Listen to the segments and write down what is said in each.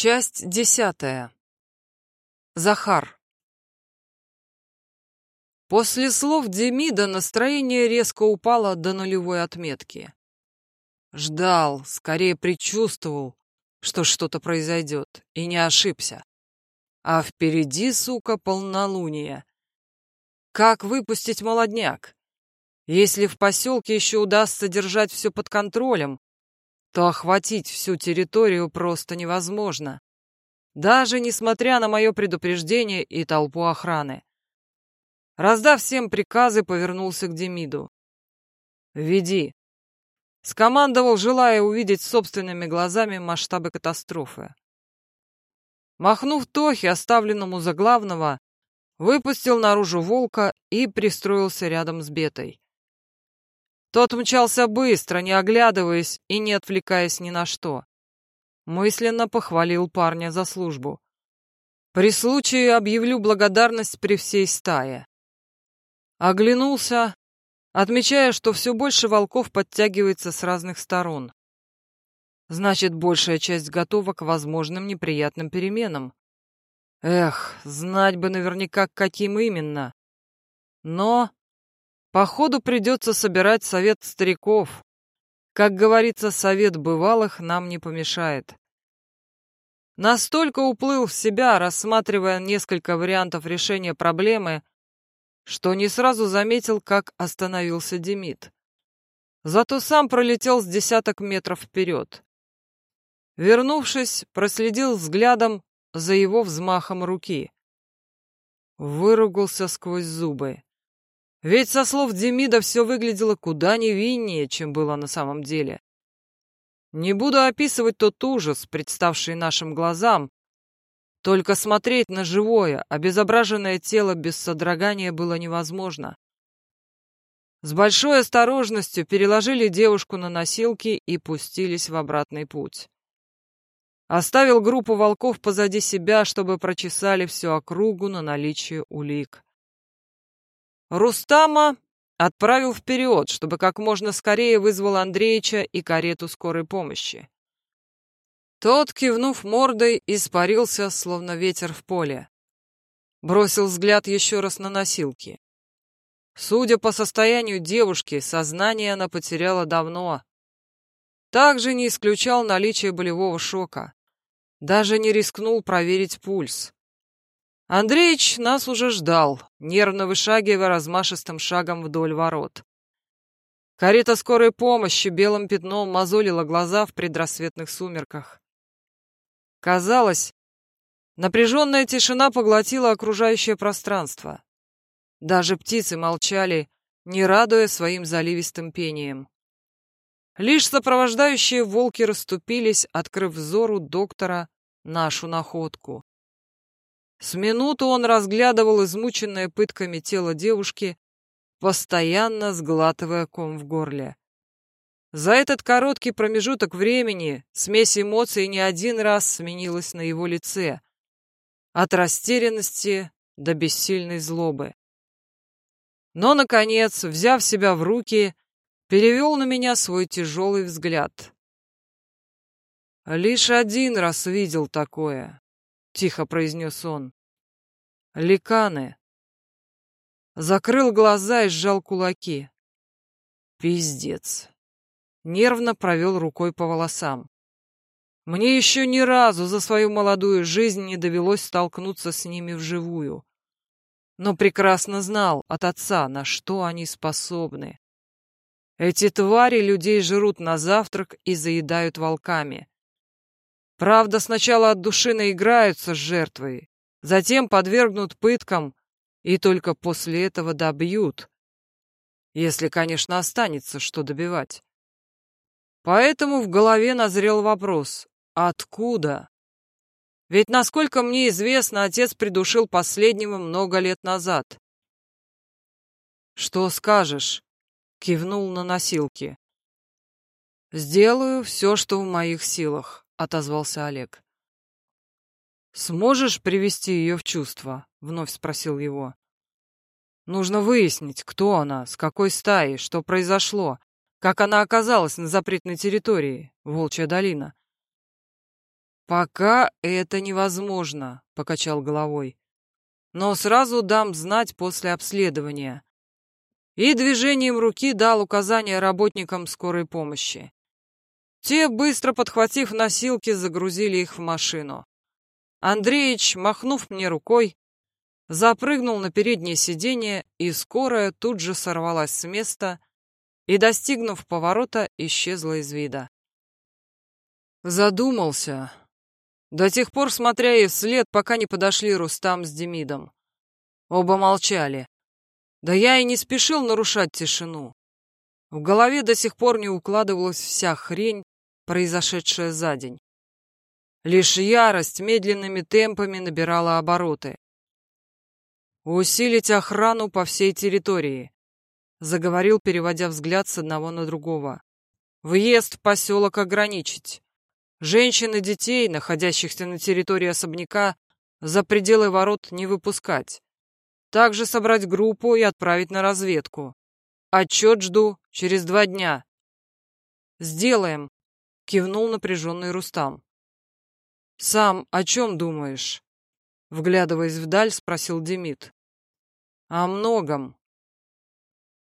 Часть десятая. Захар. После слов Демида настроение резко упало до нулевой отметки. Ждал, скорее предчувствовал, что что-то произойдет, и не ошибся. А впереди, сука, полнолуние. Как выпустить молодняк? Если в поселке еще удастся держать все под контролем, то охватить всю территорию просто невозможно. Даже несмотря на мое предупреждение и толпу охраны. Раздав всем приказы, повернулся к Демиду. «Веди», — скомандовал, желая увидеть собственными глазами масштабы катастрофы. Махнув Тохе, оставленному за главного, выпустил наружу волка и пристроился рядом с Бетой. Тот мчался быстро, не оглядываясь и не отвлекаясь ни на что. Мысленно похвалил парня за службу. При случае объявлю благодарность при всей стае. Оглянулся, отмечая, что все больше волков подтягивается с разных сторон. Значит, большая часть готова к возможным неприятным переменам. Эх, знать бы наверняка, каким именно. Но Походу придется собирать совет стариков. Как говорится, совет бывалых нам не помешает. Настолько уплыл в себя, рассматривая несколько вариантов решения проблемы, что не сразу заметил, как остановился Демид. Зато сам пролетел с десяток метров вперед. Вернувшись, проследил взглядом за его взмахом руки. Выругался сквозь зубы. Ведь со слов Демида все выглядело куда невиннее, чем было на самом деле. Не буду описывать тот ужас, представший нашим глазам. Только смотреть на живое, обезображенное тело без содрогания было невозможно. С большой осторожностью переложили девушку на носилки и пустились в обратный путь. Оставил группу волков позади себя, чтобы прочесали всю округу на наличие улик. Рустама отправил вперед, чтобы как можно скорее вызвал Андреича и карету скорой помощи. Тот, кивнув мордой, испарился, словно ветер в поле. Бросил взгляд еще раз на носилки. Судя по состоянию девушки, сознание она потеряла давно. Также не исключал наличие болевого шока. Даже не рискнул проверить пульс. Андреич нас уже ждал, нервно вышагивая размашистым шагом вдоль ворот. Карета скорой помощи белым пятном мозолила глаза в предрассветных сумерках. Казалось, напряженная тишина поглотила окружающее пространство. Даже птицы молчали, не радуя своим заливистым пением. Лишь сопровождающие волки расступились, открыв взору доктора нашу находку. С минуту он разглядывал измученное пытками тело девушки, постоянно сглатывая ком в горле. За этот короткий промежуток времени смесь эмоций не один раз сменилась на его лице. От растерянности до бессильной злобы. Но, наконец, взяв себя в руки, перевел на меня свой тяжелый взгляд. Лишь один раз видел такое тихо произнес он. Ликаны. Закрыл глаза и сжал кулаки. Пиздец. Нервно провел рукой по волосам. Мне еще ни разу за свою молодую жизнь не довелось столкнуться с ними вживую. Но прекрасно знал от отца, на что они способны. Эти твари людей жрут на завтрак и заедают волками. Правда, сначала от души наиграются с жертвой, затем подвергнут пыткам и только после этого добьют. Если, конечно, останется, что добивать. Поэтому в голове назрел вопрос «Откуда?». Ведь, насколько мне известно, отец придушил последнего много лет назад. «Что скажешь?» — кивнул на носилки. «Сделаю все, что в моих силах» отозвался Олег. Сможешь привести ее в чувство? вновь спросил его. Нужно выяснить, кто она, с какой стаи, что произошло, как она оказалась на запретной территории, Волчья долина. «Пока это невозможно», — покачал головой. «Но сразу дам знать после обследования». И движением руки дал указания работникам скорой помощи. Те, быстро подхватив носилки, загрузили их в машину. Андреич, махнув мне рукой, запрыгнул на переднее сиденье, и скорая тут же сорвалась с места и, достигнув поворота, исчезла из вида. Задумался, до тех пор смотря ей вслед, пока не подошли Рустам с Демидом. Оба молчали. Да я и не спешил нарушать тишину. В голове до сих пор не укладывалась вся хрень, произошедшая за день. Лишь ярость медленными темпами набирала обороты. «Усилить охрану по всей территории», — заговорил, переводя взгляд с одного на другого. «Въезд в поселок ограничить. Женщин и детей, находящихся на территории особняка, за пределы ворот не выпускать. Также собрать группу и отправить на разведку. Отчет жду через два дня. Сделаем, кивнул напряженный Рустам. Сам о чем думаешь? Вглядываясь вдаль, спросил Демид. О многом.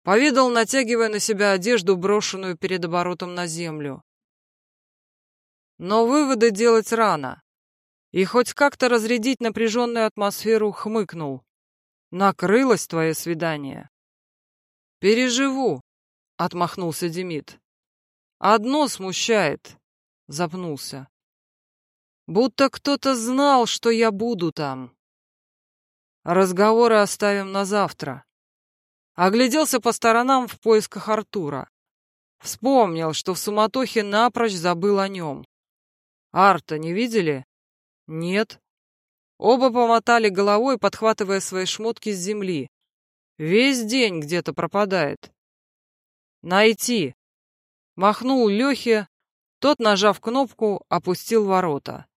Поведал, натягивая на себя одежду, брошенную перед оборотом на землю. Но выводы делать рано. И хоть как-то разрядить напряженную атмосферу хмыкнул. Накрылось твое свидание. Переживу, отмахнулся Демид. Одно смущает, запнулся. Будто кто-то знал, что я буду там. Разговоры оставим на завтра. Огляделся по сторонам в поисках Артура. Вспомнил, что в суматохе напрочь забыл о нем. Арта не видели? Нет. Оба помотали головой, подхватывая свои шмотки с земли. Весь день где-то пропадает. Найти. Махнул Лехе, тот, нажав кнопку, опустил ворота.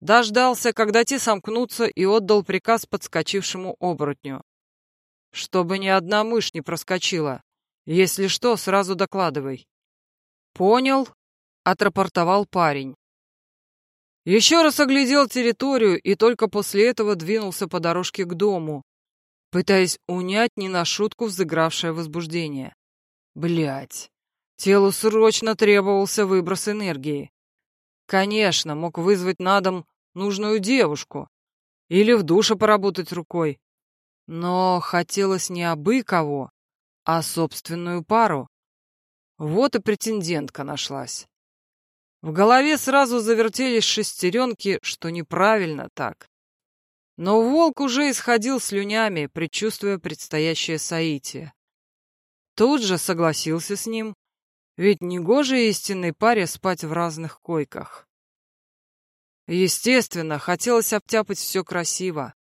Дождался, когда те сомкнутся, и отдал приказ подскочившему оборотню. Чтобы ни одна мышь не проскочила. Если что, сразу докладывай. Понял, отрапортовал парень. Еще раз оглядел территорию и только после этого двинулся по дорожке к дому, пытаясь унять не на шутку взыгравшее возбуждение. Блять, телу срочно требовался выброс энергии. Конечно, мог вызвать на дом нужную девушку или в душе поработать рукой. Но хотелось не абы кого, а собственную пару. Вот и претендентка нашлась. В голове сразу завертелись шестеренки, что неправильно так. Но волк уже исходил слюнями, предчувствуя предстоящее соитие. Тут же согласился с ним, ведь негоже истинной паре спать в разных койках. Естественно, хотелось обтяпать все красиво,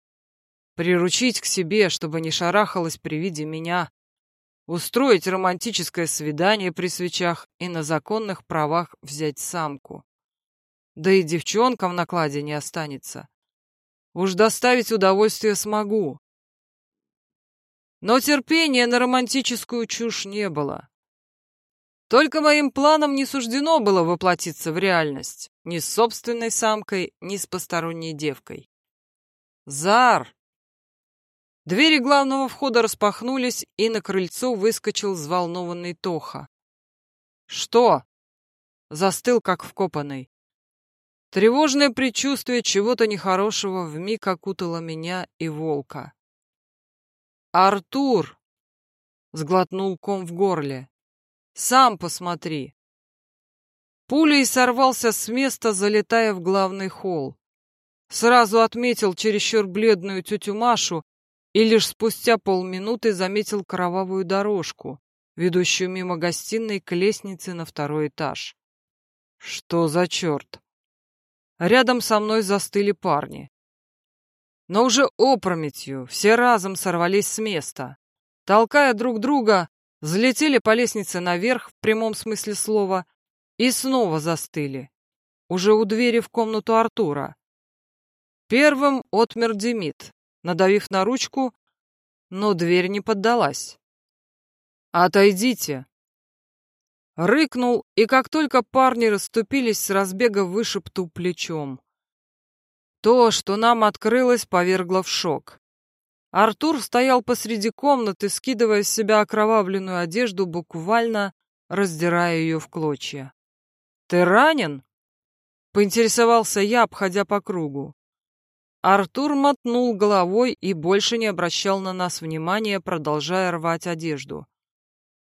приручить к себе, чтобы не шарахалась при виде меня, устроить романтическое свидание при свечах и на законных правах взять самку. Да и девчонка в накладе не останется. Уж доставить удовольствие смогу. Но терпения на романтическую чушь не было. Только моим планам не суждено было воплотиться в реальность ни с собственной самкой, ни с посторонней девкой. Зар! Двери главного входа распахнулись, и на крыльцо выскочил взволнованный Тоха. «Что?» Застыл, как вкопанный. Тревожное предчувствие чего-то нехорошего вмиг окутало меня и волка. «Артур!» — сглотнул ком в горле. «Сам посмотри!» Пулей сорвался с места, залетая в главный холл. Сразу отметил чересчур бледную тетю Машу и лишь спустя полминуты заметил кровавую дорожку, ведущую мимо гостиной к лестнице на второй этаж. Что за черт? Рядом со мной застыли парни. Но уже опрометью все разом сорвались с места. Толкая друг друга, взлетели по лестнице наверх в прямом смысле слова и снова застыли. Уже у двери в комнату Артура. Первым отмер Демид, надавив на ручку, но дверь не поддалась. «Отойдите!» Рыкнул, и как только парни расступились, с разбега вышиб ту плечом. То, что нам открылось, повергло в шок. Артур стоял посреди комнаты, скидывая с себя окровавленную одежду, буквально раздирая ее в клочья. «Ты ранен?» — поинтересовался я, обходя по кругу. Артур мотнул головой и больше не обращал на нас внимания, продолжая рвать одежду.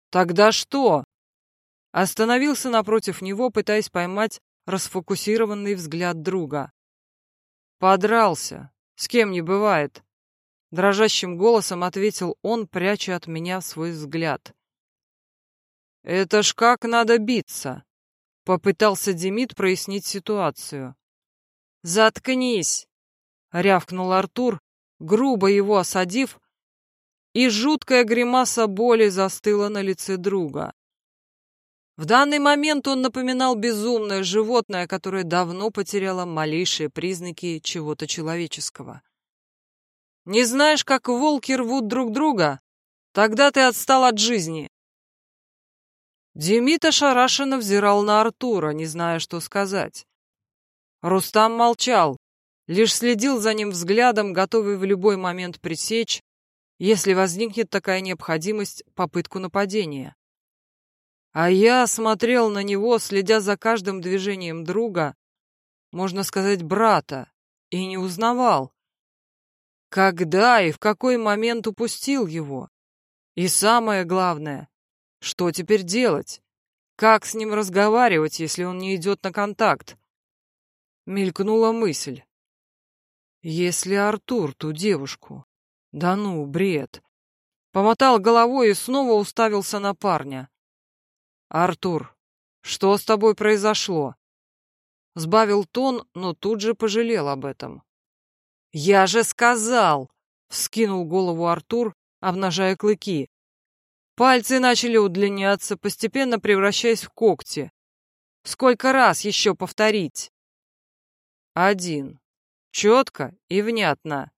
«Тогда что?» Остановился напротив него, пытаясь поймать расфокусированный взгляд друга. «Подрался. С кем не бывает», — дрожащим голосом ответил он, пряча от меня свой взгляд. «Это ж как надо биться!» — попытался Демид прояснить ситуацию. «Заткнись!» — рявкнул Артур, грубо его осадив, и жуткая гримаса боли застыла на лице друга. В данный момент он напоминал безумное животное, которое давно потеряло малейшие признаки чего-то человеческого. «Не знаешь, как волки рвут друг друга? Тогда ты отстал от жизни!» Демид ошарашенно взирал на Артура, не зная, что сказать. Рустам молчал, лишь следил за ним взглядом, готовый в любой момент пресечь, если возникнет такая необходимость, попытку нападения. А я смотрел на него, следя за каждым движением друга, можно сказать, брата, и не узнавал. Когда и в какой момент упустил его? И самое главное, что теперь делать? Как с ним разговаривать, если он не идет на контакт? Мелькнула мысль. Если Артур ту девушку? Да ну, бред. Помотал головой и снова уставился на парня. «Артур, что с тобой произошло?» Сбавил тон, но тут же пожалел об этом. «Я же сказал!» — вскинул голову Артур, обнажая клыки. Пальцы начали удлиняться, постепенно превращаясь в когти. Сколько раз еще повторить? Один. Четко и внятно.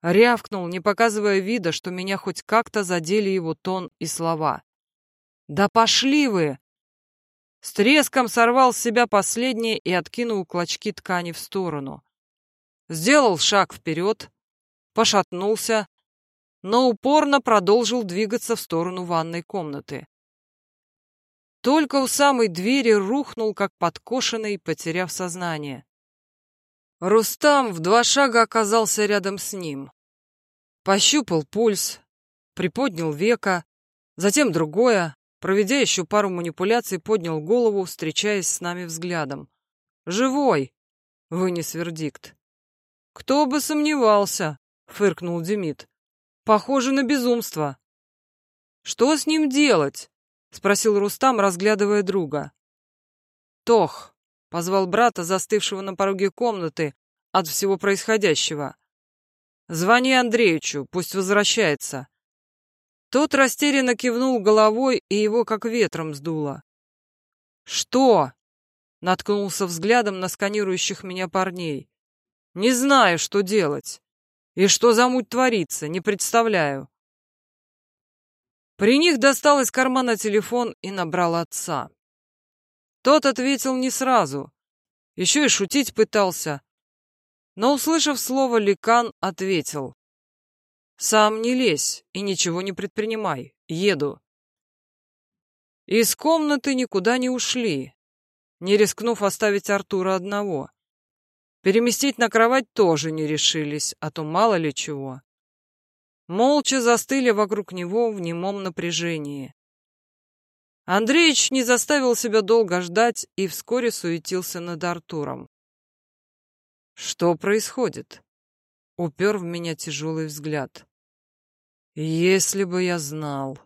Рявкнул, не показывая вида, что меня хоть как-то задели его тон и слова. «Да пошли вы!» С треском сорвал с себя последнее и откинул клочки ткани в сторону. Сделал шаг вперед, пошатнулся, но упорно продолжил двигаться в сторону ванной комнаты. Только у самой двери рухнул, как подкошенный, потеряв сознание. Рустам в два шага оказался рядом с ним. Пощупал пульс, приподнял века, затем другое, Проведя еще пару манипуляций, поднял голову, встречаясь с нами взглядом. «Живой!» — вынес вердикт. «Кто бы сомневался!» — фыркнул Демид. «Похоже на безумство». «Что с ним делать?» — спросил Рустам, разглядывая друга. «Тох!» — позвал брата, застывшего на пороге комнаты от всего происходящего. «Звони Андреевичу, пусть возвращается. Тот растерянно кивнул головой, и его как ветром сдуло. «Что?» — наткнулся взглядом на сканирующих меня парней. «Не знаю, что делать. И что за муть творится, не представляю». При них достал из кармана телефон и набрал отца. Тот ответил не сразу. Еще и шутить пытался. Но, услышав слово «ликан», ответил. Сам не лезь и ничего не предпринимай. Еду. Из комнаты никуда не ушли, не рискнув оставить Артура одного. Переместить на кровать тоже не решились, а то мало ли чего. Молча застыли вокруг него в немом напряжении. Андреич не заставил себя долго ждать и вскоре суетился над Артуром. Что происходит? Упер в меня тяжелый взгляд. «Если бы я знал...»